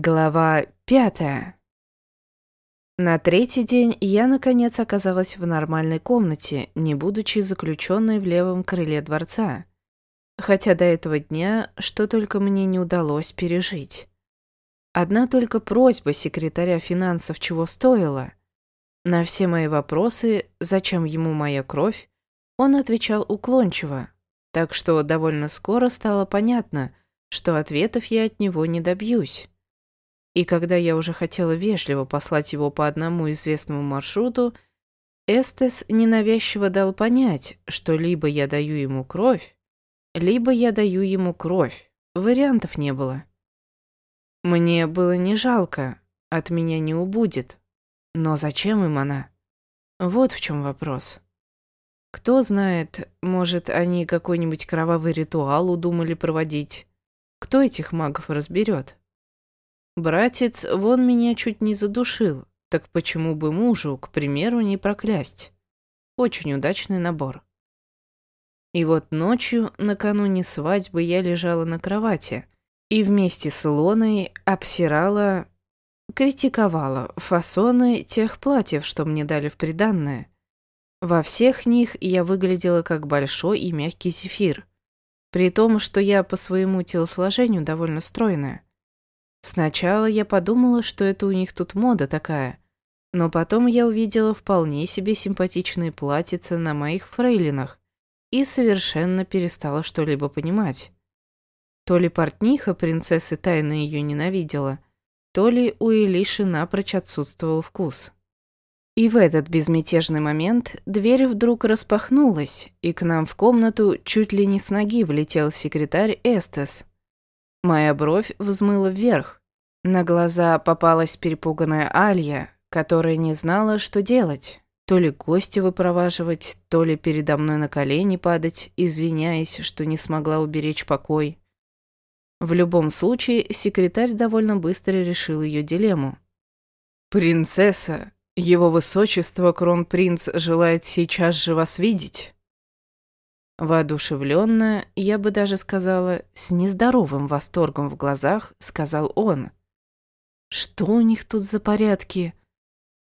Глава пятая. На третий день я, наконец, оказалась в нормальной комнате, не будучи заключенной в левом крыле дворца. Хотя до этого дня что только мне не удалось пережить. Одна только просьба секретаря финансов чего стоила. На все мои вопросы, зачем ему моя кровь, он отвечал уклончиво, так что довольно скоро стало понятно, что ответов я от него не добьюсь. И когда я уже хотела вежливо послать его по одному известному маршруту, Эстес ненавязчиво дал понять, что либо я даю ему кровь, либо я даю ему кровь. Вариантов не было. Мне было не жалко, от меня не убудет. Но зачем им она? Вот в чем вопрос. Кто знает, может, они какой-нибудь кровавый ритуал удумали проводить. Кто этих магов разберет? Братец вон меня чуть не задушил, так почему бы мужу, к примеру, не проклясть? Очень удачный набор. И вот ночью, накануне свадьбы, я лежала на кровати и вместе с Лоной обсирала, критиковала фасоны тех платьев, что мне дали в приданное. Во всех них я выглядела как большой и мягкий зефир, при том, что я по своему телосложению довольно стройная. Сначала я подумала, что это у них тут мода такая, но потом я увидела вполне себе симпатичные платьица на моих фрейлинах и совершенно перестала что-либо понимать. То ли портниха принцессы тайно ее ненавидела, то ли у Элиши напрочь отсутствовал вкус. И в этот безмятежный момент дверь вдруг распахнулась, и к нам в комнату чуть ли не с ноги влетел секретарь Эстес, Моя бровь взмыла вверх. На глаза попалась перепуганная Алья, которая не знала, что делать. То ли гости выпроваживать, то ли передо мной на колени падать, извиняясь, что не смогла уберечь покой. В любом случае, секретарь довольно быстро решил ее дилемму. «Принцесса, его высочество кронпринц желает сейчас же вас видеть». Воодушевленно, я бы даже сказала, с нездоровым восторгом в глазах, сказал он. «Что у них тут за порядки?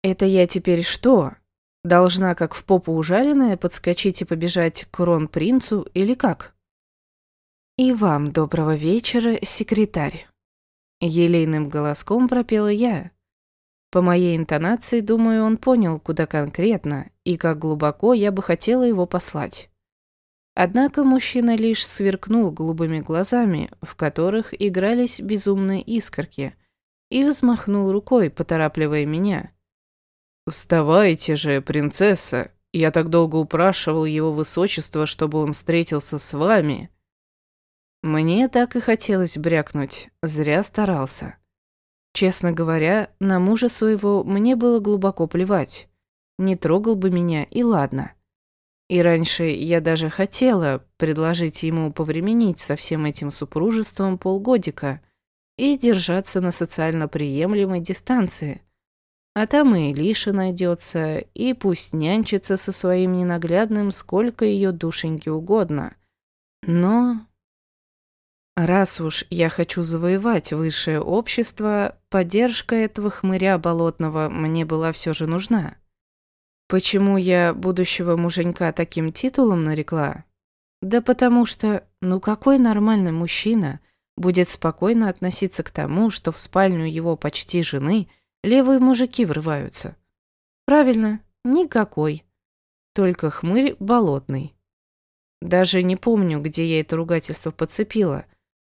Это я теперь что? Должна, как в попу ужаленная, подскочить и побежать к кронпринцу или как?» «И вам доброго вечера, секретарь!» Елейным голоском пропела я. По моей интонации, думаю, он понял, куда конкретно и как глубоко я бы хотела его послать. Однако мужчина лишь сверкнул голубыми глазами, в которых игрались безумные искорки, и взмахнул рукой, поторапливая меня. «Вставайте же, принцесса! Я так долго упрашивал его высочество, чтобы он встретился с вами!» Мне так и хотелось брякнуть, зря старался. Честно говоря, на мужа своего мне было глубоко плевать. Не трогал бы меня, и ладно. И раньше я даже хотела предложить ему повременить со всем этим супружеством полгодика и держаться на социально приемлемой дистанции. А там и Лиша найдется, и пусть нянчится со своим ненаглядным сколько ее душеньки угодно. Но... Раз уж я хочу завоевать высшее общество, поддержка этого хмыря болотного мне была все же нужна. Почему я будущего муженька таким титулом нарекла? Да потому что, ну какой нормальный мужчина будет спокойно относиться к тому, что в спальню его почти жены левые мужики врываются? Правильно, никакой. Только хмырь болотный. Даже не помню, где я это ругательство подцепила,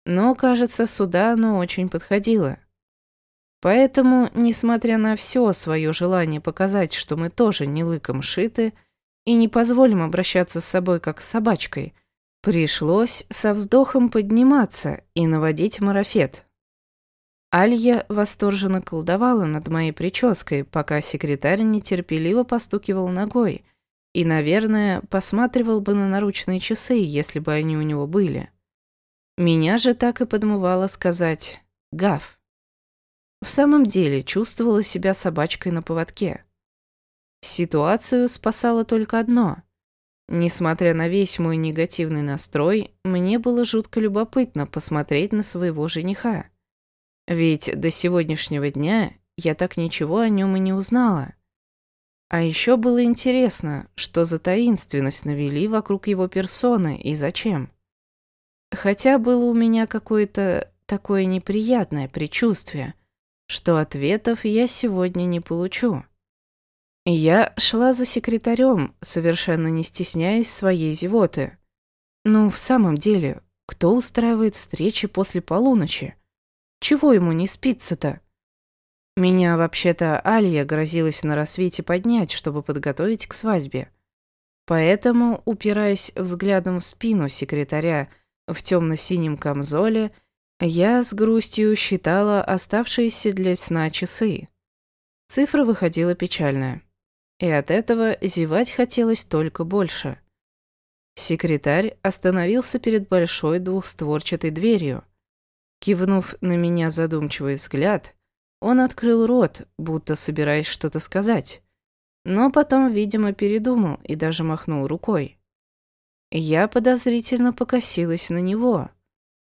но, кажется, сюда оно очень подходило. Поэтому, несмотря на все свое желание показать, что мы тоже не лыком шиты и не позволим обращаться с собой как с собачкой, пришлось со вздохом подниматься и наводить марафет. Алья восторженно колдовала над моей прической, пока секретарь нетерпеливо постукивал ногой и, наверное, посматривал бы на наручные часы, если бы они у него были. Меня же так и подмывало сказать «Гав». В самом деле чувствовала себя собачкой на поводке. Ситуацию спасало только одно. Несмотря на весь мой негативный настрой, мне было жутко любопытно посмотреть на своего жениха. Ведь до сегодняшнего дня я так ничего о нем и не узнала. А еще было интересно, что за таинственность навели вокруг его персоны и зачем. Хотя было у меня какое-то такое неприятное предчувствие, что ответов я сегодня не получу. Я шла за секретарем, совершенно не стесняясь своей зевоты. Ну, в самом деле, кто устраивает встречи после полуночи? Чего ему не спится-то? Меня вообще-то Алия грозилась на рассвете поднять, чтобы подготовить к свадьбе. Поэтому, упираясь взглядом в спину секретаря в темно-синем камзоле, я с грустью считала оставшиеся для сна часы. Цифра выходила печальная и от этого зевать хотелось только больше. Секретарь остановился перед большой двухстворчатой дверью. Кивнув на меня задумчивый взгляд, он открыл рот, будто собираясь что-то сказать, но потом, видимо, передумал и даже махнул рукой. Я подозрительно покосилась на него,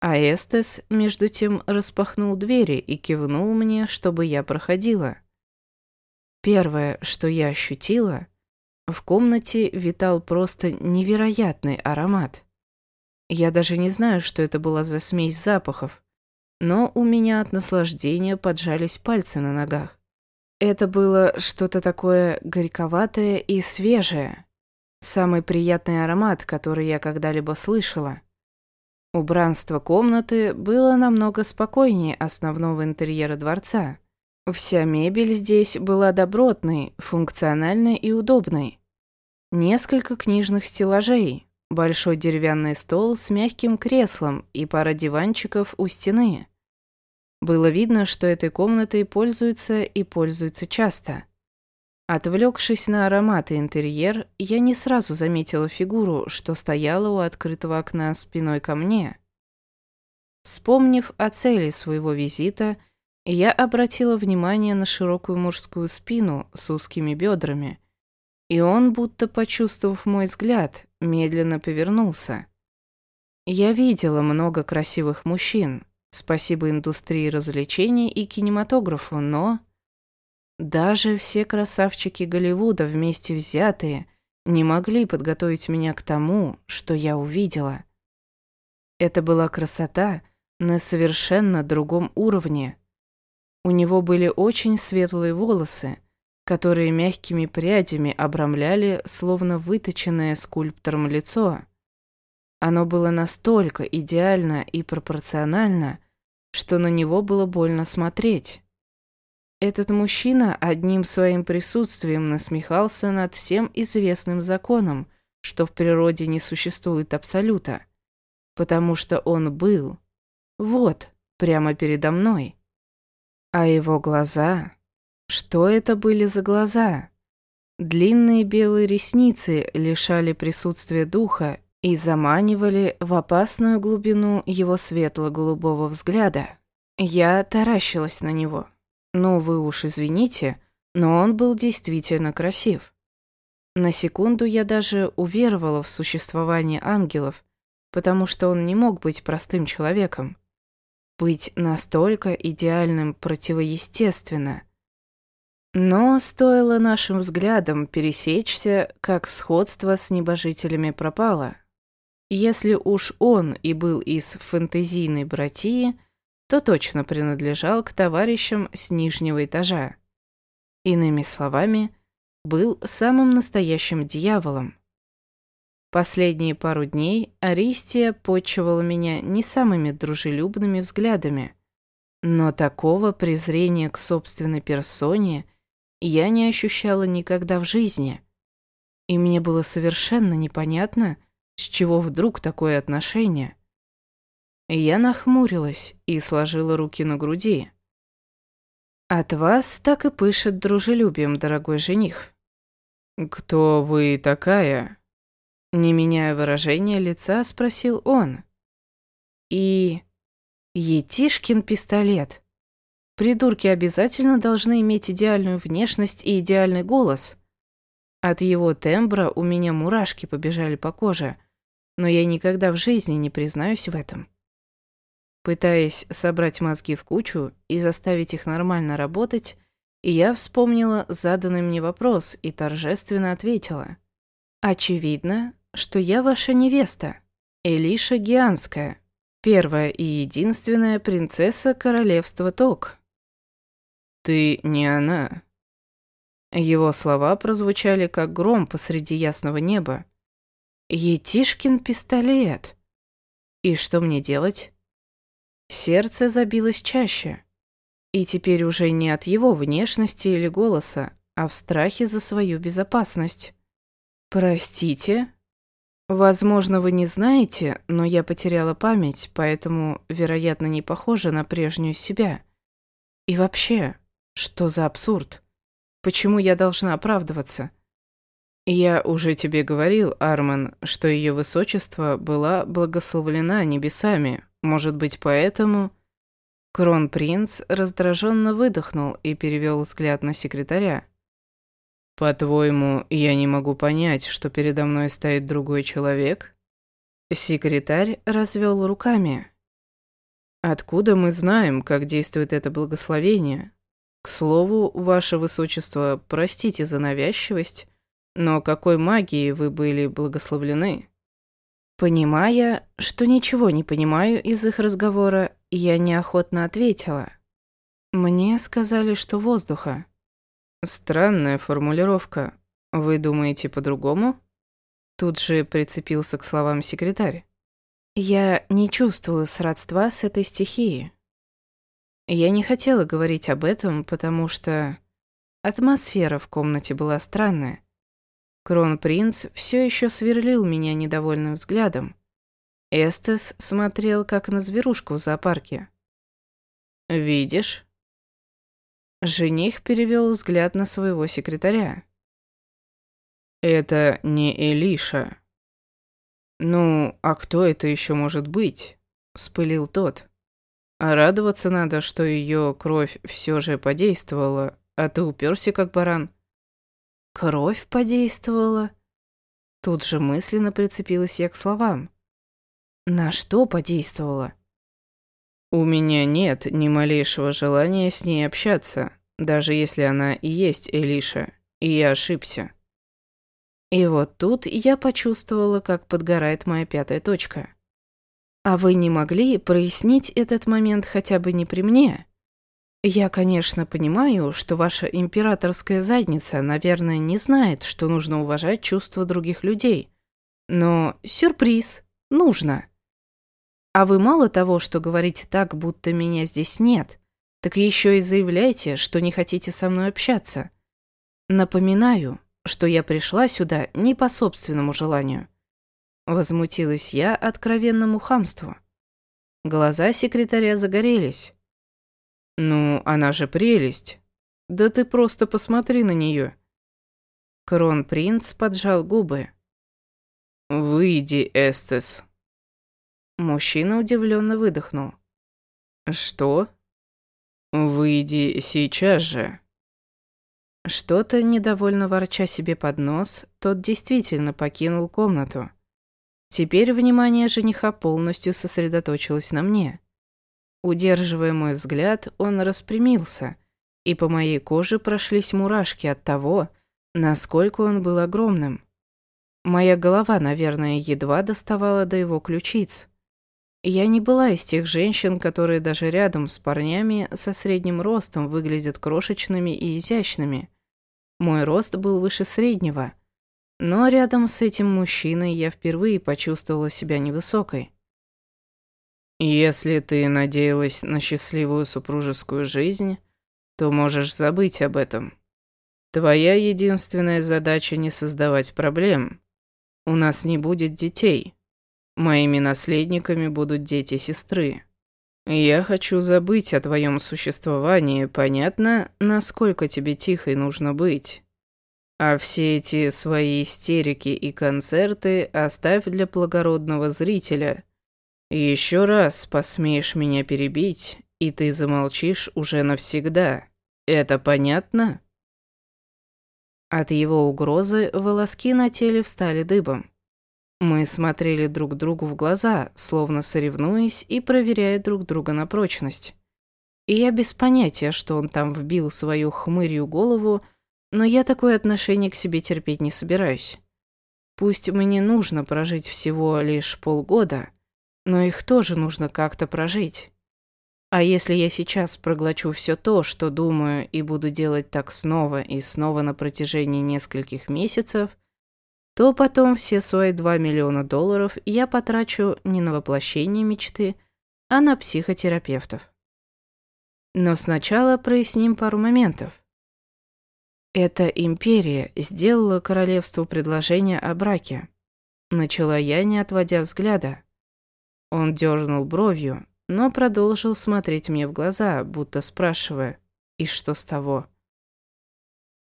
а Эстес, между тем, распахнул двери и кивнул мне, чтобы я проходила. Первое, что я ощутила, в комнате витал просто невероятный аромат. Я даже не знаю, что это была за смесь запахов, но у меня от наслаждения поджались пальцы на ногах. Это было что-то такое горьковатое и свежее. Самый приятный аромат, который я когда-либо слышала. Убранство комнаты было намного спокойнее основного интерьера дворца. Вся мебель здесь была добротной, функциональной и удобной. Несколько книжных стеллажей, большой деревянный стол с мягким креслом и пара диванчиков у стены. Было видно, что этой комнатой пользуются и пользуются часто. Отвлекшись на аромат и интерьер, я не сразу заметила фигуру, что стояла у открытого окна спиной ко мне. Вспомнив о цели своего визита, я обратила внимание на широкую мужскую спину с узкими бедрами, и он, будто почувствовав мой взгляд, медленно повернулся. Я видела много красивых мужчин, спасибо индустрии развлечений и кинематографу, но... Даже все красавчики Голливуда вместе взятые не могли подготовить меня к тому, что я увидела. Это была красота на совершенно другом уровне, у него были очень светлые волосы, которые мягкими прядями обрамляли словно выточенное скульптором лицо. Оно было настолько идеально и пропорционально, что на него было больно смотреть. Этот мужчина одним своим присутствием насмехался над всем известным законом, что в природе не существует абсолюта, потому что он был, вот, прямо передо мной. А его глаза? Что это были за глаза? Длинные белые ресницы лишали присутствия духа и заманивали в опасную глубину его светло-голубого взгляда. Я таращилась на него. Ну, вы уж извините, но он был действительно красив. На секунду я даже уверовала в существование ангелов, потому что он не мог быть простым человеком быть настолько идеальным противоестественно. Но стоило нашим взглядам пересечься, как сходство с небожителями пропало. Если уж он и был из фэнтезийной братьи, то точно принадлежал к товарищам с нижнего этажа. Иными словами, был самым настоящим дьяволом. Последние пару дней Аристия почивала меня не самыми дружелюбными взглядами, но такого презрения к собственной персоне я не ощущала никогда в жизни. И мне было совершенно непонятно, с чего вдруг такое отношение. Я нахмурилась и сложила руки на груди. «От вас так и пышет дружелюбием, дорогой жених». «Кто вы такая?» Не меняя выражения лица, спросил он. И... Етишкин пистолет. Придурки обязательно должны иметь идеальную внешность и идеальный голос. От его тембра у меня мурашки побежали по коже, но я никогда в жизни не признаюсь в этом. Пытаясь собрать мозги в кучу и заставить их нормально работать, я вспомнила заданный мне вопрос и торжественно ответила. «Очевидно, что я ваша невеста, Элиша Гианская, первая и единственная принцесса королевства Ток». «Ты не она». Его слова прозвучали, как гром посреди ясного неба. «Етишкин пистолет». «И что мне делать?» Сердце забилось чаще. И теперь уже не от его внешности или голоса, а в страхе за свою безопасность. «Простите?» «Возможно, вы не знаете, но я потеряла память, поэтому, вероятно, не похожа на прежнюю себя. И вообще, что за абсурд? Почему я должна оправдываться?» «Я уже тебе говорил, Арман, что ее высочество была благословлена небесами, может быть, поэтому...» Кронпринц раздраженно выдохнул и перевел взгляд на секретаря. «По-твоему, я не могу понять, что передо мной стоит другой человек?» Секретарь развел руками. «Откуда мы знаем, как действует это благословение? К слову, ваше высочество, простите за навязчивость, но какой магией вы были благословлены?» Понимая, что ничего не понимаю из их разговора, я неохотно ответила. Мне сказали, что воздуха. Странная формулировка. Вы думаете по-другому? Тут же прицепился к словам секретарь. Я не чувствую сродства с этой стихией. Я не хотела говорить об этом, потому что атмосфера в комнате была странная. Кронпринц все еще сверлил меня недовольным взглядом. Эстес смотрел, как на зверушку в зоопарке. «Видишь?» Жених перевел взгляд на своего секретаря. «Это не Элиша». «Ну, а кто это еще может быть?» – вспылил тот. «А радоваться надо, что ее кровь все же подействовала, а ты уперся как баран». Кровь подействовала. Тут же мысленно прицепилась я к словам. На что подействовала? У меня нет ни малейшего желания с ней общаться, даже если она и есть Элиша, и я ошибся. И вот тут я почувствовала, как подгорает моя пятая точка. А вы не могли прояснить этот момент хотя бы не при мне? Я, конечно, понимаю, что ваша императорская задница, наверное, не знает, что нужно уважать чувства других людей. Но сюрприз, нужно. А вы мало того, что говорите так, будто меня здесь нет, так еще и заявляете, что не хотите со мной общаться. Напоминаю, что я пришла сюда не по собственному желанию. Возмутилась я откровенному хамству. Глаза секретаря загорелись. «Ну, она же прелесть. Да ты просто посмотри на нее». Кронпринц поджал губы. «Выйди, Эстес». Мужчина удивленно выдохнул. «Что?» «Выйди сейчас же». Что-то недовольно ворча себе под нос, тот действительно покинул комнату. Теперь внимание жениха полностью сосредоточилось на мне. Удерживая мой взгляд, он распрямился, и по моей коже прошлись мурашки от того, насколько он был огромным. Моя голова, наверное, едва доставала до его ключиц. Я не была из тех женщин, которые даже рядом с парнями со средним ростом выглядят крошечными и изящными. Мой рост был выше среднего, но рядом с этим мужчиной я впервые почувствовала себя невысокой. Если ты надеялась на счастливую супружескую жизнь, то можешь забыть об этом. Твоя единственная задача не создавать проблем. У нас не будет детей. Моими наследниками будут дети сестры. Я хочу забыть о твоем существовании, понятно, насколько тебе тихой нужно быть. А все эти свои истерики и концерты оставь для благородного зрителя – еще раз посмеешь меня перебить, и ты замолчишь уже навсегда. Это понятно?» От его угрозы волоски на теле встали дыбом. Мы смотрели друг другу в глаза, словно соревнуясь и проверяя друг друга на прочность. И я без понятия, что он там вбил свою хмырью голову, но я такое отношение к себе терпеть не собираюсь. Пусть мне нужно прожить всего лишь полгода, но их тоже нужно как-то прожить. А если я сейчас проглочу все то, что думаю, и буду делать так снова и снова на протяжении нескольких месяцев, то потом все свои 2 миллиона долларов я потрачу не на воплощение мечты, а на психотерапевтов. Но сначала проясним пару моментов. Эта империя сделала королевству предложение о браке. Начала я, не отводя взгляда. Он дернул бровью, но продолжил смотреть мне в глаза, будто спрашивая, и что с того?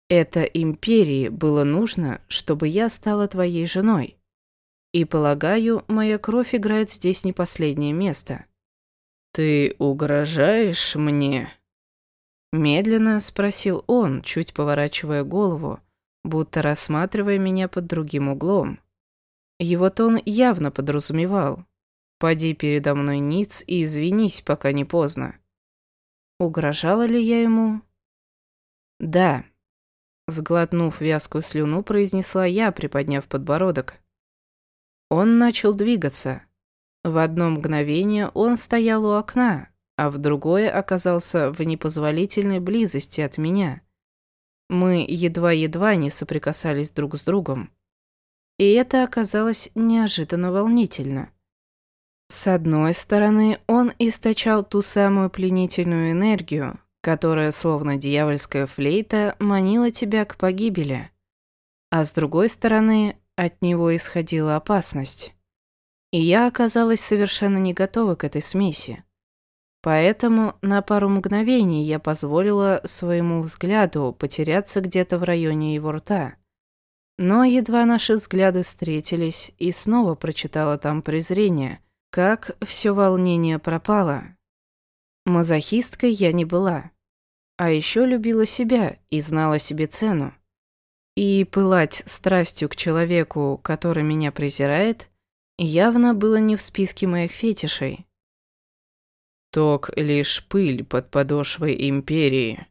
Это империи было нужно, чтобы я стала твоей женой. И, полагаю, моя кровь играет здесь не последнее место. «Ты угрожаешь мне?» Медленно спросил он, чуть поворачивая голову, будто рассматривая меня под другим углом. Его тон явно подразумевал, Поди передо мной ниц и извинись, пока не поздно. Угрожала ли я ему? Да. Сглотнув вязкую слюну, произнесла я, приподняв подбородок. Он начал двигаться. В одно мгновение он стоял у окна, а в другое оказался в непозволительной близости от меня. Мы едва-едва не соприкасались друг с другом. И это оказалось неожиданно волнительно. С одной стороны, он источал ту самую пленительную энергию, которая, словно дьявольская флейта, манила тебя к погибели. А с другой стороны, от него исходила опасность. И я оказалась совершенно не готова к этой смеси. Поэтому на пару мгновений я позволила своему взгляду потеряться где-то в районе его рта. Но едва наши взгляды встретились, и снова прочитала там презрение – как все волнение пропало. Мазохисткой я не была. А еще любила себя и знала себе цену. И пылать страстью к человеку, который меня презирает, явно было не в списке моих фетишей. Ток лишь пыль под подошвой империи.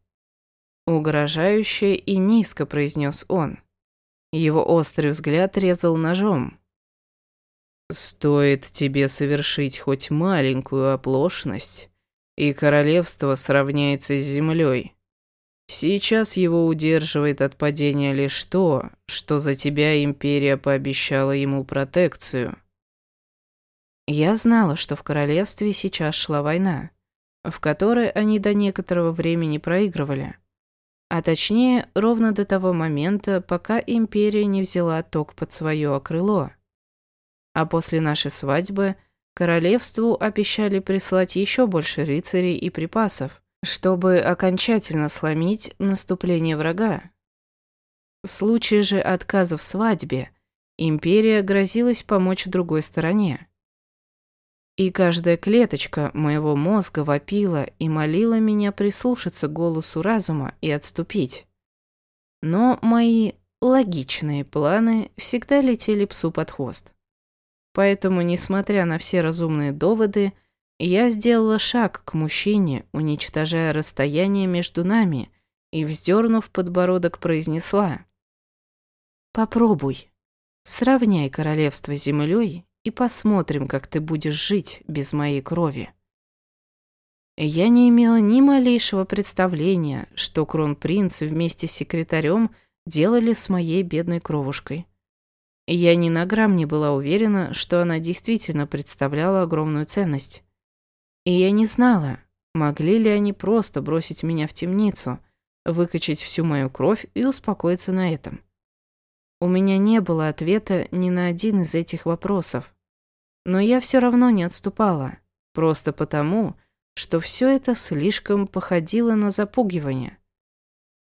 Угрожающе и низко произнес он. Его острый взгляд резал ножом. Стоит тебе совершить хоть маленькую оплошность, и королевство сравняется с землей. Сейчас его удерживает от падения лишь то, что за тебя империя пообещала ему протекцию. Я знала, что в королевстве сейчас шла война, в которой они до некоторого времени проигрывали. А точнее, ровно до того момента, пока империя не взяла ток под свое крыло а после нашей свадьбы королевству обещали прислать еще больше рыцарей и припасов, чтобы окончательно сломить наступление врага. В случае же отказа в свадьбе империя грозилась помочь другой стороне. И каждая клеточка моего мозга вопила и молила меня прислушаться к голосу разума и отступить. Но мои логичные планы всегда летели псу под хвост. Поэтому, несмотря на все разумные доводы, я сделала шаг к мужчине, уничтожая расстояние между нами, и, вздернув подбородок, произнесла. «Попробуй. Сравняй королевство с землей и посмотрим, как ты будешь жить без моей крови». Я не имела ни малейшего представления, что кронпринц вместе с секретарем делали с моей бедной кровушкой. Я ни на грамм не была уверена, что она действительно представляла огромную ценность. И я не знала, могли ли они просто бросить меня в темницу, выкачать всю мою кровь и успокоиться на этом. У меня не было ответа ни на один из этих вопросов. Но я все равно не отступала, просто потому, что все это слишком походило на запугивание.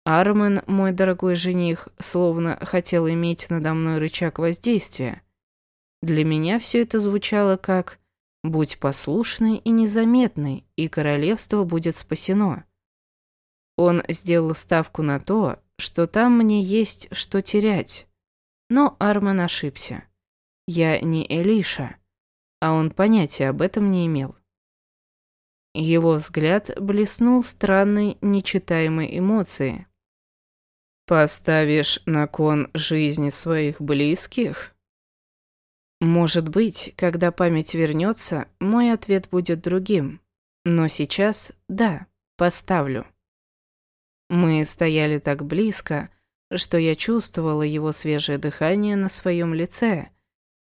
Армен, мой дорогой жених, словно хотел иметь надо мной рычаг воздействия. Для меня все это звучало как «Будь послушной и незаметной, и королевство будет спасено». Он сделал ставку на то, что там мне есть что терять. Но Армен ошибся. Я не Элиша, а он понятия об этом не имел. Его взгляд блеснул странной, нечитаемой эмоции. «Поставишь на кон жизни своих близких?» Может быть, когда память вернется, мой ответ будет другим. Но сейчас, да, поставлю. Мы стояли так близко, что я чувствовала его свежее дыхание на своем лице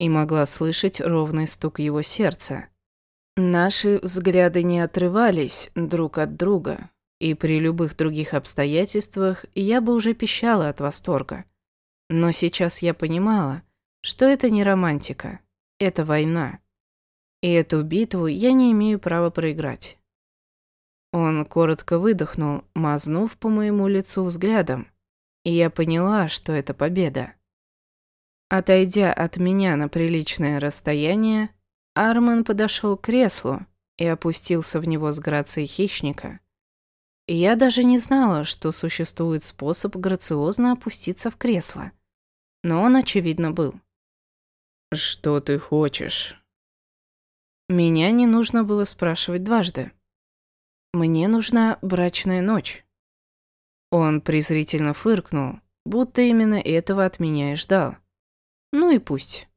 и могла слышать ровный стук его сердца. Наши взгляды не отрывались друг от друга, и при любых других обстоятельствах я бы уже пищала от восторга. Но сейчас я понимала, что это не романтика, это война. И эту битву я не имею права проиграть. Он коротко выдохнул, мазнув по моему лицу взглядом, и я поняла, что это победа. Отойдя от меня на приличное расстояние, Армен подошел к креслу и опустился в него с грацией хищника. Я даже не знала, что существует способ грациозно опуститься в кресло. Но он, очевидно, был. «Что ты хочешь?» Меня не нужно было спрашивать дважды. «Мне нужна брачная ночь». Он презрительно фыркнул, будто именно этого от меня и ждал. Ну и пусть.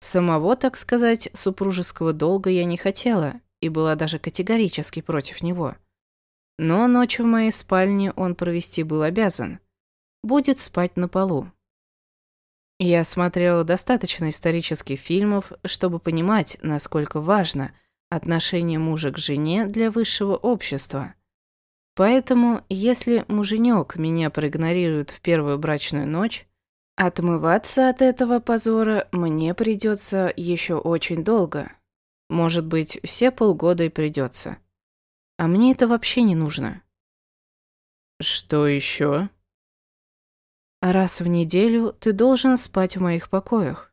Самого, так сказать, супружеского долга я не хотела и была даже категорически против него. Но ночь в моей спальне он провести был обязан. Будет спать на полу. Я смотрела достаточно исторических фильмов, чтобы понимать, насколько важно отношение мужа к жене для высшего общества. Поэтому, если муженек меня проигнорирует в первую брачную ночь, Отмываться от этого позора мне придется еще очень долго. Может быть, все полгода и придется. А мне это вообще не нужно. Что еще? Раз в неделю ты должен спать в моих покоях.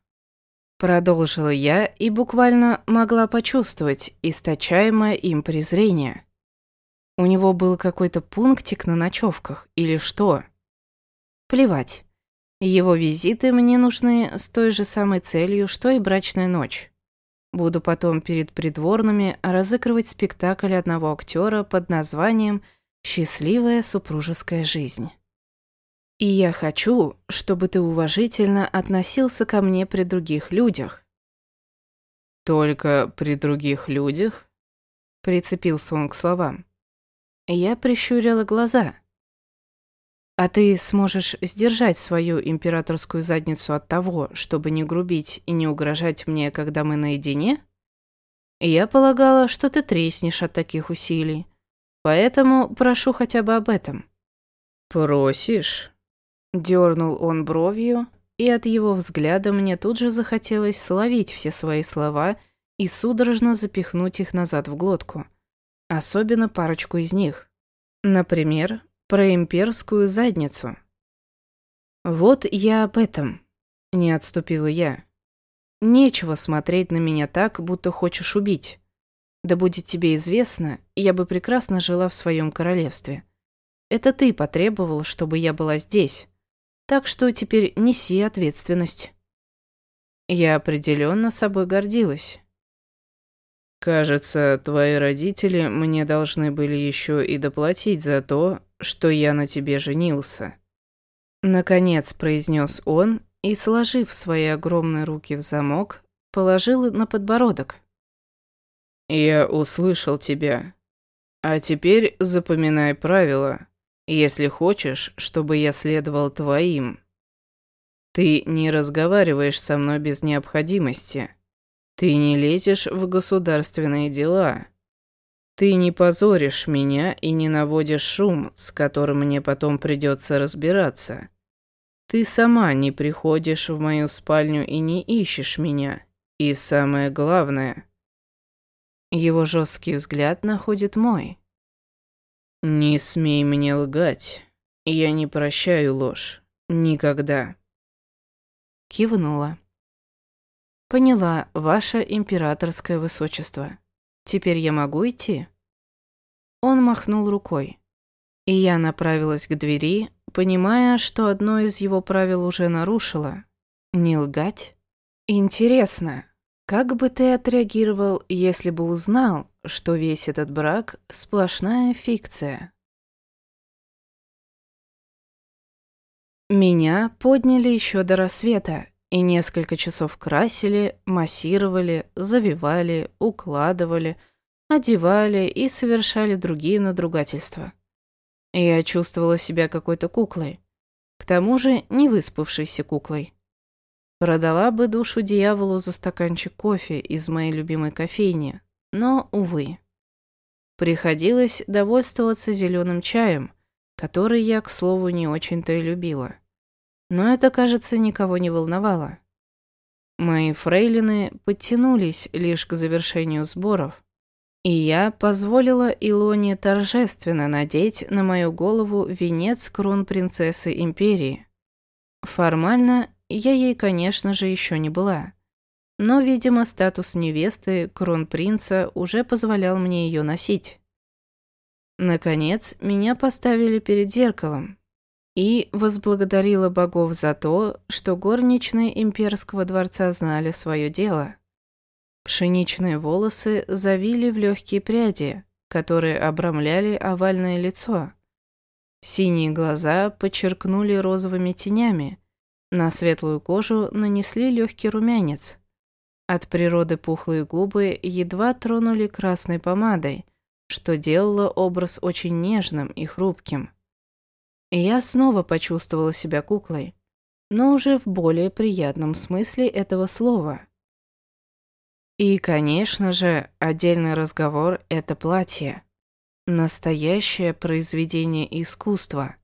Продолжила я и буквально могла почувствовать источаемое им презрение. У него был какой-то пунктик на ночевках или что? Плевать. Его визиты мне нужны с той же самой целью, что и брачная ночь. Буду потом перед придворными разыгрывать спектакль одного актера под названием «Счастливая супружеская жизнь». И я хочу, чтобы ты уважительно относился ко мне при других людях. Только при других людях? Прицепился он к словам. Я прищурила глаза. А ты сможешь сдержать свою императорскую задницу от того, чтобы не грубить и не угрожать мне, когда мы наедине? Я полагала, что ты треснешь от таких усилий. Поэтому прошу хотя бы об этом. Просишь? Дернул он бровью, и от его взгляда мне тут же захотелось словить все свои слова и судорожно запихнуть их назад в глотку. Особенно парочку из них. Например, про имперскую задницу. Вот я об этом. Не отступила я. Нечего смотреть на меня так, будто хочешь убить. Да будет тебе известно, я бы прекрасно жила в своем королевстве. Это ты потребовал, чтобы я была здесь. Так что теперь неси ответственность. Я определенно собой гордилась. Кажется, твои родители мне должны были еще и доплатить за то, что я на тебе женился». Наконец произнес он и, сложив свои огромные руки в замок, положил на подбородок. «Я услышал тебя. А теперь запоминай правила, если хочешь, чтобы я следовал твоим. Ты не разговариваешь со мной без необходимости. Ты не лезешь в государственные дела. Ты не позоришь меня и не наводишь шум, с которым мне потом придется разбираться. Ты сама не приходишь в мою спальню и не ищешь меня. И самое главное... Его жесткий взгляд находит мой. Не смей мне лгать. Я не прощаю ложь. Никогда. Кивнула. Поняла, ваше императорское высочество. Теперь я могу идти?» Он махнул рукой. И я направилась к двери, понимая, что одно из его правил уже нарушила. Не лгать Интересно, как бы ты отреагировал, если бы узнал, что весь этот брак – сплошная фикция? Меня подняли еще до рассвета и несколько часов красили, массировали, завивали, укладывали, одевали и совершали другие надругательства. Я чувствовала себя какой-то куклой. К тому же не выспавшейся куклой. Продала бы душу дьяволу за стаканчик кофе из моей любимой кофейни, но, увы. Приходилось довольствоваться зеленым чаем, который я, к слову, не очень-то и любила. Но это, кажется, никого не волновало. Мои фрейлины подтянулись лишь к завершению сборов, и я позволила Илоне торжественно надеть на мою голову венец крон принцессы империи. Формально я ей, конечно же, еще не была. Но, видимо, статус невесты кронпринца уже позволял мне ее носить. Наконец, меня поставили перед зеркалом. И возблагодарила богов за то, что горничные имперского дворца знали свое дело. Пшеничные волосы завили в легкие пряди, которые обрамляли овальное лицо. Синие глаза подчеркнули розовыми тенями, на светлую кожу нанесли легкий румянец. От природы пухлые губы едва тронули красной помадой, что делало образ очень нежным и хрупким. Я снова почувствовала себя куклой, но уже в более приятном смысле этого слова. И, конечно же, отдельный разговор – это платье. Настоящее произведение искусства.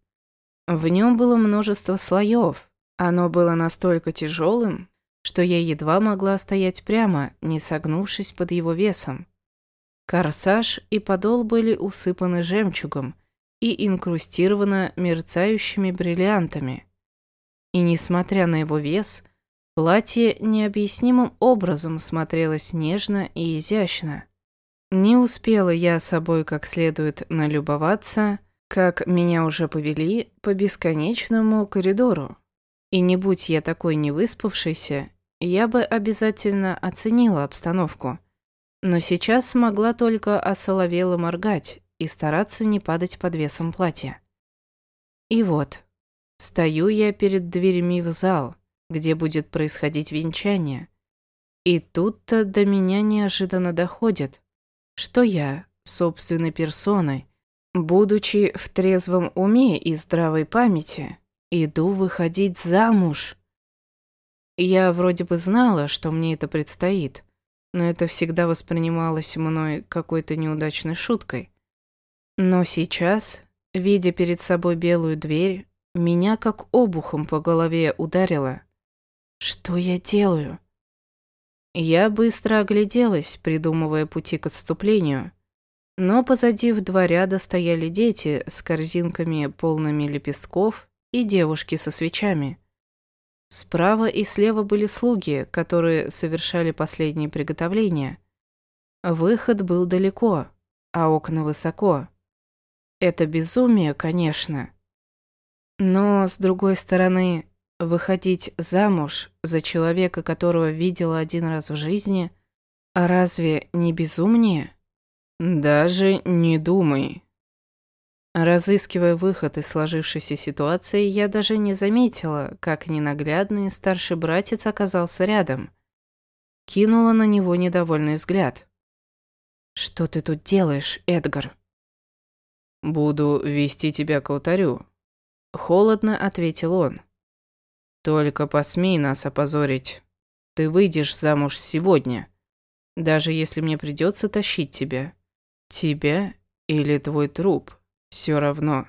В нем было множество слоев, оно было настолько тяжелым, что я едва могла стоять прямо, не согнувшись под его весом. Корсаж и подол были усыпаны жемчугом и инкрустированы мерцающими бриллиантами. И несмотря на его вес, платье необъяснимым образом смотрелось нежно и изящно. Не успела я собой как следует налюбоваться, как меня уже повели по бесконечному коридору. И не будь я такой невыспавшейся, я бы обязательно оценила обстановку. Но сейчас смогла только осоловело моргать и стараться не падать под весом платья. И вот, стою я перед дверями в зал, где будет происходить венчание. И тут-то до меня неожиданно доходит, что я, собственной персоной, будучи в трезвом уме и здравой памяти, Иду выходить замуж. Я вроде бы знала, что мне это предстоит, но это всегда воспринималось мной какой-то неудачной шуткой. Но сейчас, видя перед собой белую дверь, меня как обухом по голове ударило. Что я делаю? Я быстро огляделась, придумывая пути к отступлению. Но позади в два ряда стояли дети с корзинками, полными лепестков, и девушки со свечами. Справа и слева были слуги, которые совершали последние приготовления. Выход был далеко, а окна высоко. Это безумие, конечно. Но, с другой стороны, выходить замуж за человека, которого видела один раз в жизни, разве не безумнее? Даже не думай, Разыскивая выход из сложившейся ситуации, я даже не заметила, как ненаглядный старший братец оказался рядом. Кинула на него недовольный взгляд. «Что ты тут делаешь, Эдгар?» «Буду вести тебя к алтарю», — холодно ответил он. «Только посмей нас опозорить. Ты выйдешь замуж сегодня, даже если мне придется тащить тебя. Тебя или твой труп». Все равно.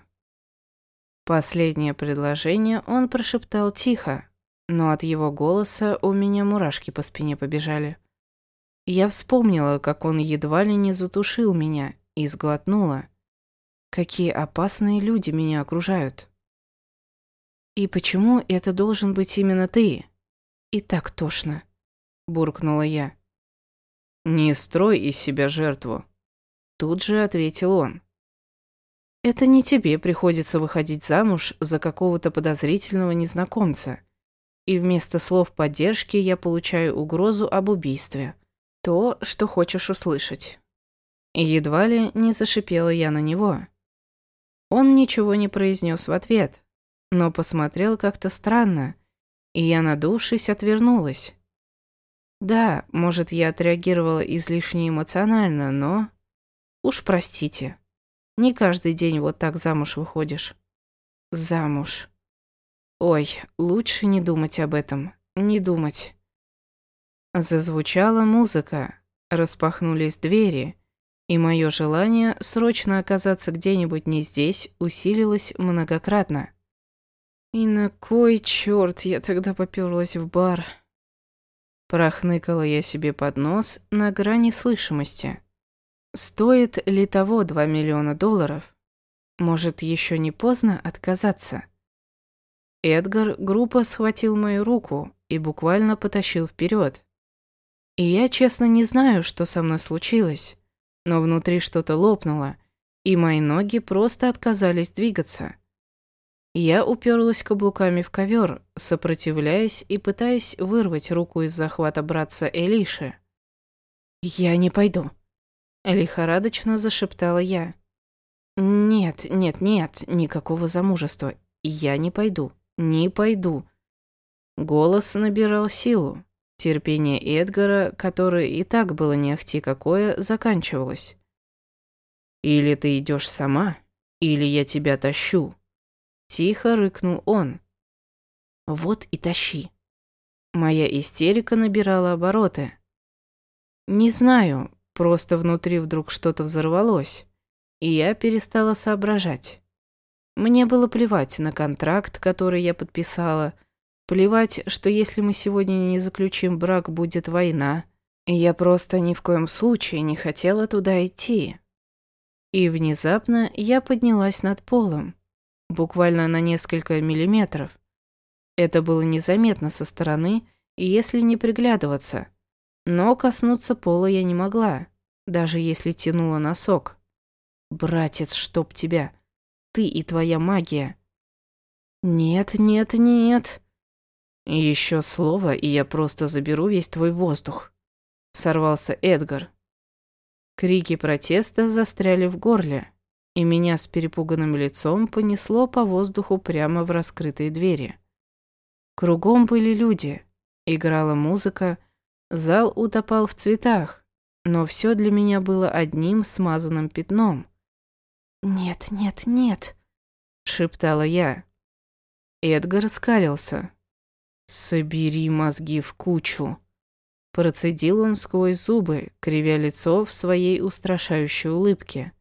Последнее предложение он прошептал тихо, но от его голоса у меня мурашки по спине побежали. Я вспомнила, как он едва ли не затушил меня и сглотнула. Какие опасные люди меня окружают. И почему это должен быть именно ты? И так тошно, буркнула я. Не строй из себя жертву. Тут же ответил он. Это не тебе приходится выходить замуж за какого-то подозрительного незнакомца. и вместо слов поддержки я получаю угрозу об убийстве. То, что хочешь услышать. Едва ли не зашипела я на него. Он ничего не произнес в ответ, но посмотрел как-то странно, и я, надувшись, отвернулась. Да, может, я отреагировала излишне эмоционально, но... Уж простите. Не каждый день вот так замуж выходишь. Замуж. Ой, лучше не думать об этом. Не думать. Зазвучала музыка, распахнулись двери, и мое желание срочно оказаться где-нибудь не здесь усилилось многократно. И на кой черт я тогда попёрлась в бар? Прохныкала я себе под нос на грани слышимости. Стоит ли того 2 миллиона долларов? Может, еще не поздно отказаться? Эдгар грубо схватил мою руку и буквально потащил вперед. И я честно не знаю, что со мной случилось, но внутри что-то лопнуло, и мои ноги просто отказались двигаться. Я уперлась каблуками в ковер, сопротивляясь и пытаясь вырвать руку из захвата братца Элиши. «Я не пойду», — лихорадочно зашептала я. «Нет, нет, нет, никакого замужества. Я не пойду, не пойду». Голос набирал силу, Терпение Эдгара, которое и так было не ахти какое, заканчивалось. «Или ты идешь сама, или я тебя тащу», — тихо рыкнул он. «Вот и тащи». Моя истерика набирала обороты. Не знаю, просто внутри вдруг что-то взорвалось, и я перестала соображать. Мне было плевать на контракт, который я подписала, — Плевать, что если мы сегодня не заключим брак, будет война. Я просто ни в коем случае не хотела туда идти. И внезапно я поднялась над полом, буквально на несколько миллиметров. Это было незаметно со стороны, если не приглядываться. Но коснуться пола я не могла, даже если тянула носок. «Братец, чтоб тебя! Ты и твоя магия!» «Нет, нет, нет!» «Еще слово, и я просто заберу весь твой воздух», — сорвался Эдгар. Крики протеста застряли в горле, и меня с перепуганным лицом понесло по воздуху прямо в раскрытые двери. Кругом были люди, играла музыка, зал утопал в цветах, но все для меня было одним смазанным пятном. «Нет, нет, нет», — шептала я. Эдгар скалился. «Собери мозги в кучу», – процедил он сквозь зубы, кривя лицо в своей устрашающей улыбке.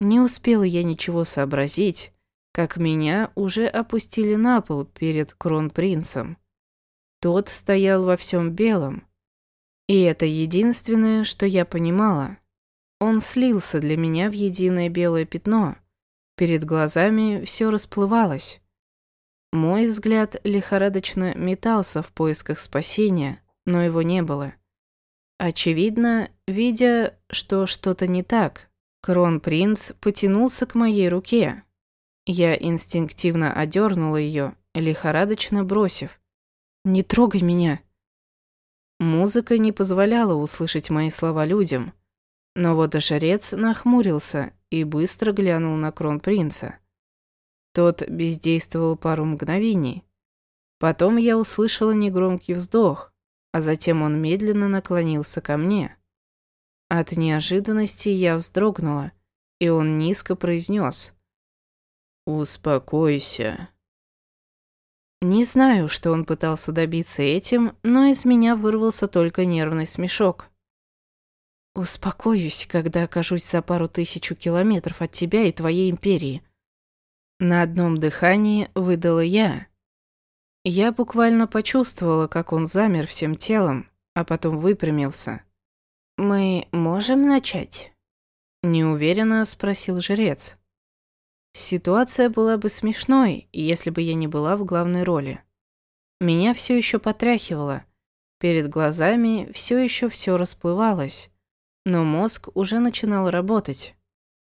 Не успела я ничего сообразить, как меня уже опустили на пол перед кронпринцем. Тот стоял во всем белом. И это единственное, что я понимала. Он слился для меня в единое белое пятно. Перед глазами все расплывалось. Мой взгляд лихорадочно метался в поисках спасения, но его не было. Очевидно, видя, что что-то не так, кронпринц потянулся к моей руке. Я инстинктивно одернула ее, лихорадочно бросив. «Не трогай меня!» Музыка не позволяла услышать мои слова людям, но вот жрец нахмурился и быстро глянул на кронпринца. Тот бездействовал пару мгновений. Потом я услышала негромкий вздох, а затем он медленно наклонился ко мне. От неожиданности я вздрогнула, и он низко произнес «Успокойся». Не знаю, что он пытался добиться этим, но из меня вырвался только нервный смешок. «Успокоюсь, когда окажусь за пару тысячу километров от тебя и твоей империи. На одном дыхании выдала я. Я буквально почувствовала, как он замер всем телом, а потом выпрямился. «Мы можем начать?» Неуверенно спросил жрец. Ситуация была бы смешной, если бы я не была в главной роли. Меня все еще потряхивало. Перед глазами все еще все расплывалось, но мозг уже начинал работать.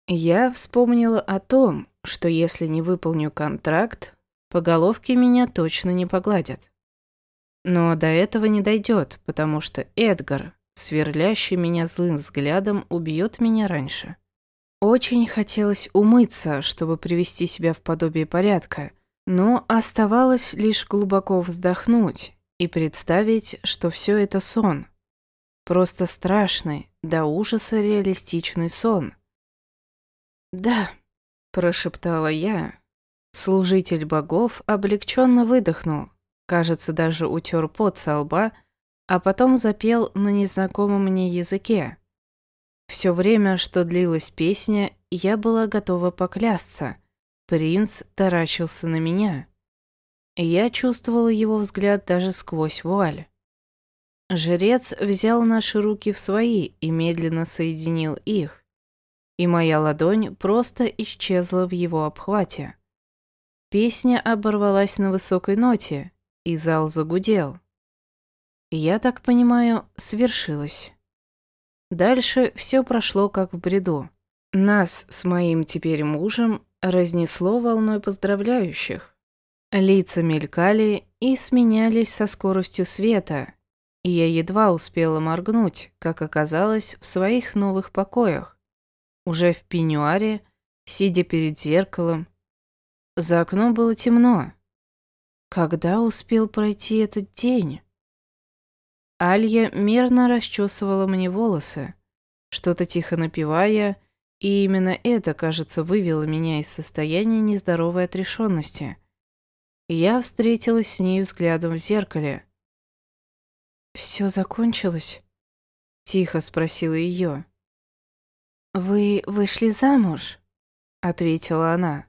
Я вспомнила о том, что если не выполню контракт, по головке меня точно не погладят. Но до этого не дойдет, потому что Эдгар, сверлящий меня злым взглядом, убьет меня раньше. Очень хотелось умыться, чтобы привести себя в подобие порядка, но оставалось лишь глубоко вздохнуть и представить, что все это сон. Просто страшный, до ужаса реалистичный сон. «Да», – прошептала я. Служитель богов облегченно выдохнул, кажется, даже утер пот со лба, а потом запел на незнакомом мне языке. Все время, что длилась песня, я была готова поклясться. Принц таращился на меня. Я чувствовала его взгляд даже сквозь вуаль. Жрец взял наши руки в свои и медленно соединил их, и моя ладонь просто исчезла в его обхвате. Песня оборвалась на высокой ноте, и зал загудел. Я так понимаю, свершилось. Дальше все прошло как в бреду. Нас с моим теперь мужем разнесло волной поздравляющих. Лица мелькали и сменялись со скоростью света, и я едва успела моргнуть, как оказалось, в своих новых покоях. Уже в пеньюаре, сидя перед зеркалом. За окном было темно. Когда успел пройти этот день? Алья мерно расчесывала мне волосы, что-то тихо напевая, и именно это, кажется, вывело меня из состояния нездоровой отрешенности. Я встретилась с ней взглядом в зеркале. «Все закончилось?» — тихо спросила ее. «Вы вышли замуж?» — ответила она.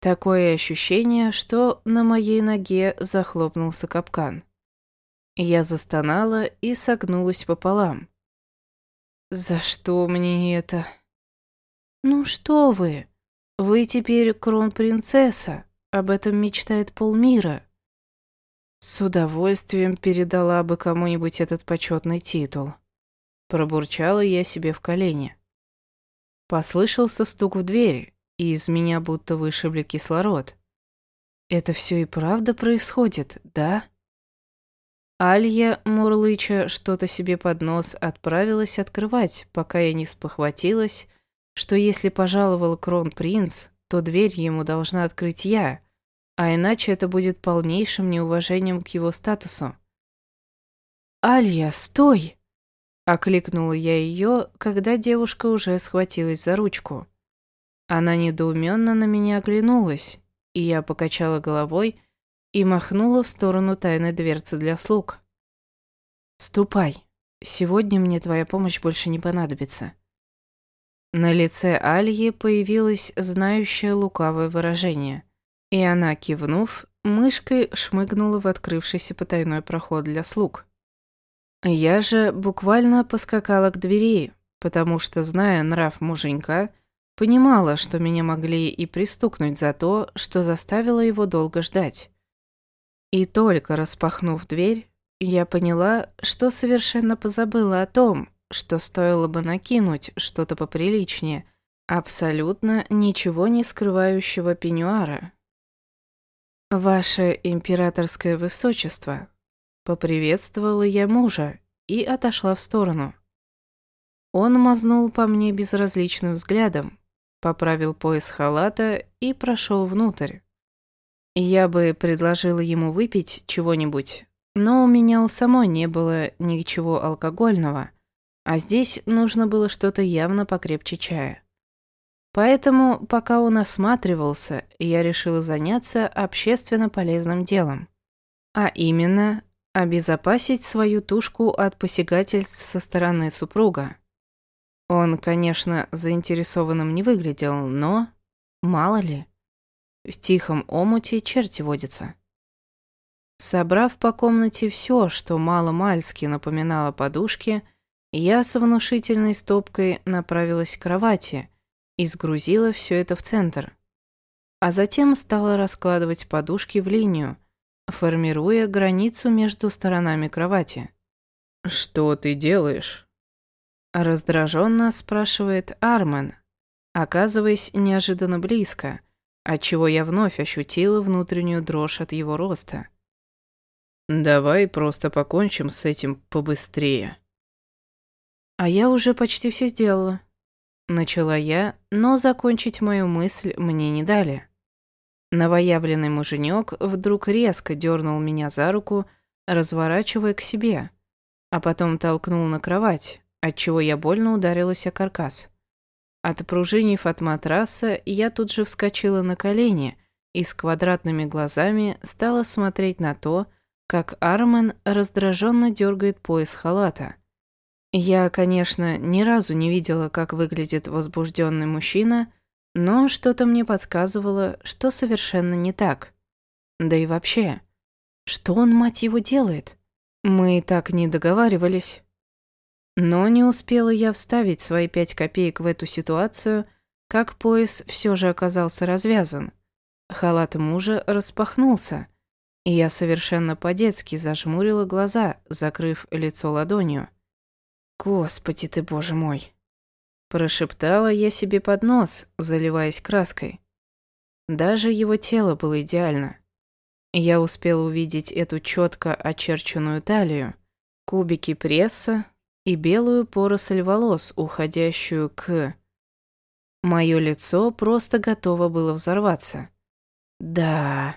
Такое ощущение, что на моей ноге захлопнулся капкан. Я застонала и согнулась пополам. «За что мне это?» «Ну что вы? Вы теперь кронпринцесса. Об этом мечтает полмира». С удовольствием передала бы кому-нибудь этот почетный титул. Пробурчала я себе в колени. Послышался стук в дверь, и из меня будто вышибли кислород. Это все и правда происходит, да? Алья, мурлыча что-то себе под нос, отправилась открывать, пока я не спохватилась, что если пожаловал кронпринц, то дверь ему должна открыть я, а иначе это будет полнейшим неуважением к его статусу. «Алья, стой!» – окликнула я ее, когда девушка уже схватилась за ручку. Она недоуменно на меня оглянулась, и я покачала головой, и махнула в сторону тайной дверцы для слуг. «Ступай. Сегодня мне твоя помощь больше не понадобится». На лице Альи появилось знающее лукавое выражение, и она, кивнув, мышкой шмыгнула в открывшийся потайной проход для слуг. Я же буквально поскакала к двери, потому что, зная нрав муженька, понимала, что меня могли и пристукнуть за то, что заставила его долго ждать. И только распахнув дверь, я поняла, что совершенно позабыла о том, что стоило бы накинуть что-то поприличнее, абсолютно ничего не скрывающего пеньюара. «Ваше императорское высочество», — поприветствовала я мужа и отошла в сторону. Он мазнул по мне безразличным взглядом, поправил пояс халата и прошел внутрь. Я бы предложила ему выпить чего-нибудь, но у меня у самой не было ничего алкогольного, а здесь нужно было что-то явно покрепче чая. Поэтому, пока он осматривался, я решила заняться общественно полезным делом. А именно, обезопасить свою тушку от посягательств со стороны супруга. Он, конечно, заинтересованным не выглядел, но мало ли. В тихом омуте черти водятся. Собрав по комнате все, что мало-мальски напоминало подушки, я с внушительной стопкой направилась к кровати и сгрузила все это в центр. А затем стала раскладывать подушки в линию, формируя границу между сторонами кровати. «Что ты делаешь?» Раздраженно спрашивает Армен, оказываясь неожиданно близко – отчего я вновь ощутила внутреннюю дрожь от его роста. Давай просто покончим с этим побыстрее. А я уже почти все сделала. Начала я, но закончить мою мысль мне не дали. Новоявленный муженек вдруг резко дернул меня за руку, разворачивая к себе, а потом толкнул на кровать, отчего я больно ударилась о каркас. Отпружинив от матраса, я тут же вскочила на колени и с квадратными глазами стала смотреть на то, как Армен раздраженно дергает пояс халата. Я, конечно, ни разу не видела, как выглядит возбужденный мужчина, но что-то мне подсказывало, что совершенно не так. Да и вообще, что он, мать его, делает? Мы так не договаривались. Но не успела я вставить свои пять копеек в эту ситуацию, как пояс все же оказался развязан. Халат мужа распахнулся, и я совершенно по-детски зажмурила глаза, закрыв лицо ладонью. «Господи ты, боже мой!» Прошептала я себе под нос, заливаясь краской. Даже его тело было идеально. Я успела увидеть эту четко очерченную талию, кубики пресса и белую поросль волос, уходящую к... Мое лицо просто готово было взорваться. Да,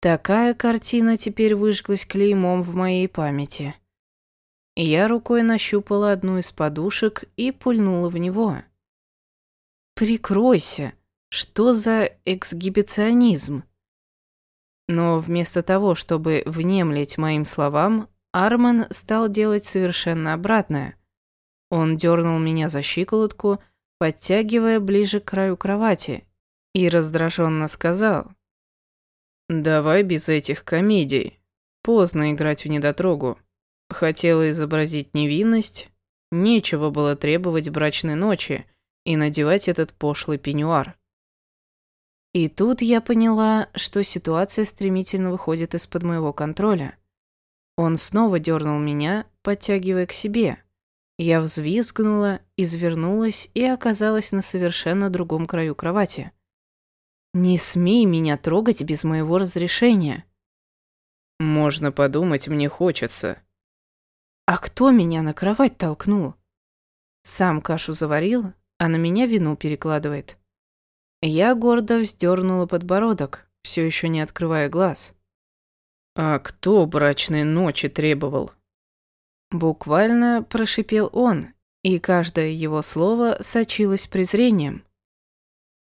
такая картина теперь выжглась клеймом в моей памяти. Я рукой нащупала одну из подушек и пульнула в него. «Прикройся! Что за эксгибиционизм?» Но вместо того, чтобы внемлить моим словам, Арман стал делать совершенно обратное. Он дернул меня за щиколотку, подтягивая ближе к краю кровати, и раздраженно сказал. «Давай без этих комедий. Поздно играть в недотрогу. Хотела изобразить невинность. Нечего было требовать брачной ночи и надевать этот пошлый пеньюар. И тут я поняла, что ситуация стремительно выходит из-под моего контроля. Он снова дернул меня, подтягивая к себе. Я взвизгнула, извернулась и оказалась на совершенно другом краю кровати. «Не смей меня трогать без моего разрешения!» «Можно подумать, мне хочется», а кто меня на кровать толкнул? Сам кашу заварил, а на меня вину перекладывает. Я гордо вздернула подбородок, все еще не открывая глаз. «А кто брачной ночи требовал?» Буквально прошипел он, и каждое его слово сочилось презрением.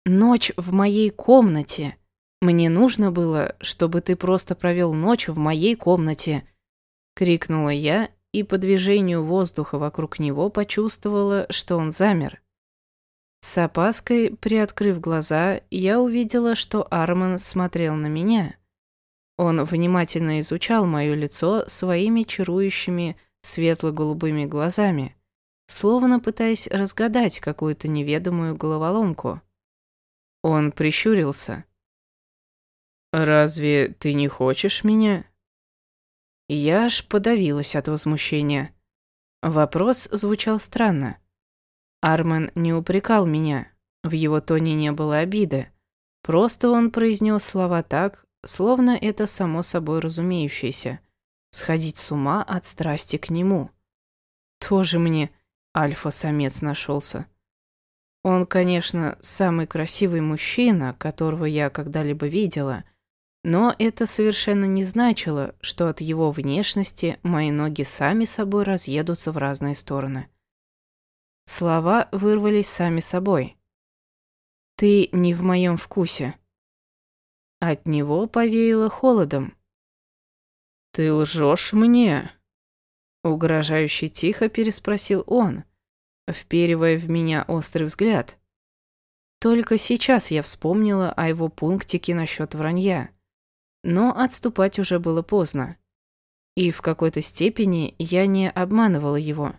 «Ночь в моей комнате. Мне нужно было, чтобы ты просто провел ночь в моей комнате», — крикнула я и по движению воздуха вокруг него почувствовала, что он замер. С опаской, приоткрыв глаза, я увидела, что Арман смотрел на меня. Он внимательно изучал мое лицо своими чарующими светло-голубыми глазами, словно пытаясь разгадать какую-то неведомую головоломку. Он прищурился. «Разве ты не хочешь меня?» Я аж подавилась от возмущения. Вопрос звучал странно. Армен не упрекал меня, в его тоне не было обиды. Просто он произнес слова так, словно это само собой разумеющееся. Сходить с ума от страсти к нему. Тоже мне альфа-самец нашелся. Он, конечно, самый красивый мужчина, которого я когда-либо видела — но это совершенно не значило, что от его внешности мои ноги сами собой разъедутся в разные стороны. Слова вырвались сами собой. «Ты не в моем вкусе». От него повеяло холодом. «Ты лжешь мне?» Угрожающе тихо переспросил он, вперивая в меня острый взгляд. Только сейчас я вспомнила о его пунктике насчет вранья. Но отступать уже было поздно. И в какой-то степени я не обманывала его.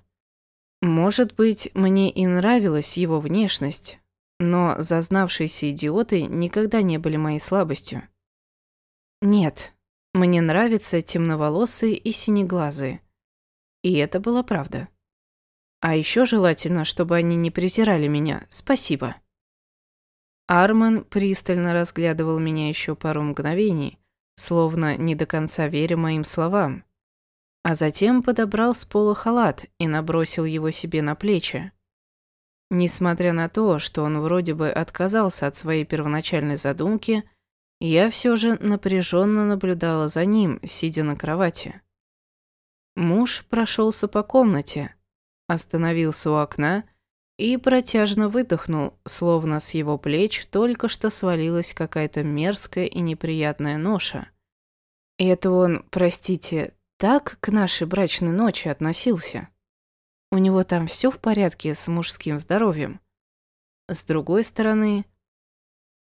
Может быть, мне и нравилась его внешность, но зазнавшиеся идиоты никогда не были моей слабостью. Нет, мне нравятся темноволосые и синеглазые. И это была правда. А еще желательно, чтобы они не презирали меня. Спасибо. Арман пристально разглядывал меня еще пару мгновений, словно не до конца веря моим словам. А затем подобрал с пола халат и набросил его себе на плечи. Несмотря на то, что он вроде бы отказался от своей первоначальной задумки, я все же напряженно наблюдала за ним, сидя на кровати. Муж прошелся по комнате, остановился у окна и протяжно выдохнул, словно с его плеч только что свалилась какая-то мерзкая и неприятная ноша. И это он, простите, так к нашей брачной ночи относился. У него там все в порядке с мужским здоровьем. С другой стороны,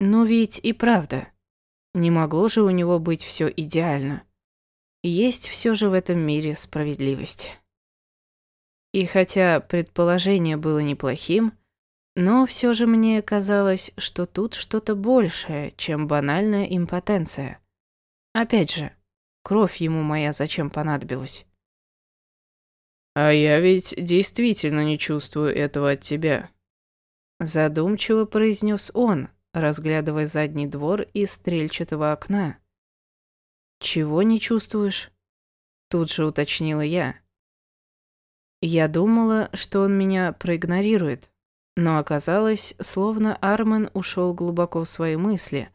ну ведь и правда, не могло же у него быть все идеально. Есть все же в этом мире справедливость. И хотя предположение было неплохим, но все же мне казалось, что тут что-то большее, чем банальная импотенция. Опять же, кровь ему моя зачем понадобилась? «А я ведь действительно не чувствую этого от тебя», — задумчиво произнес он, разглядывая задний двор из стрельчатого окна. «Чего не чувствуешь?» Тут же уточнила я. Я думала, что он меня проигнорирует, но оказалось, словно Армен ушел глубоко в свои мысли,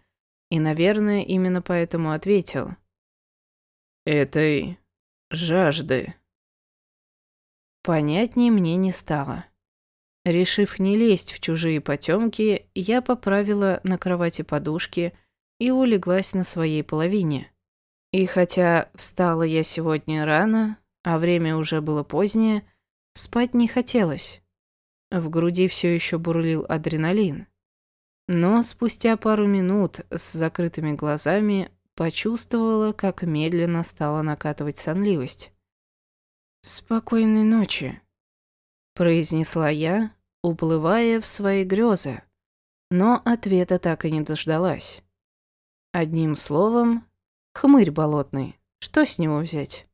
и, наверное, именно поэтому ответил. «Этой жажды». Понятнее мне не стало. Решив не лезть в чужие потемки, я поправила на кровати подушки и улеглась на своей половине. И хотя встала я сегодня рано, а время уже было позднее, спать не хотелось. В груди все еще бурлил адреналин. Но спустя пару минут с закрытыми глазами почувствовала, как медленно стала накатывать сонливость. «Спокойной ночи», — произнесла я, уплывая в свои грезы, но ответа так и не дождалась. Одним словом, хмырь болотный, что с него взять?